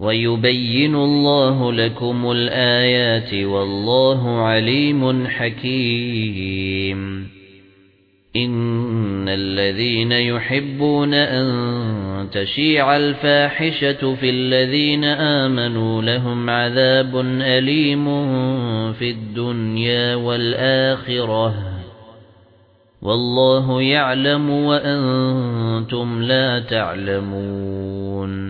وَيُبَيِّنُ اللَّهُ لَكُمُ الْآيَاتِ وَاللَّهُ عَلِيمٌ حَكِيمٌ. إِنَّ الَّذِينَ يُحِبُّونَ أَن تَشِيعَ الْفَاحِشَةُ فِي الَّذِينَ آمَنُوا لَهُمْ عَذَابٌ أَلِيمٌ فِي الدُّنْيَا وَالْآخِرَةِ. وَاللَّهُ يَعْلَمُ وَأَنتُمْ لَا تَعْلَمُونَ.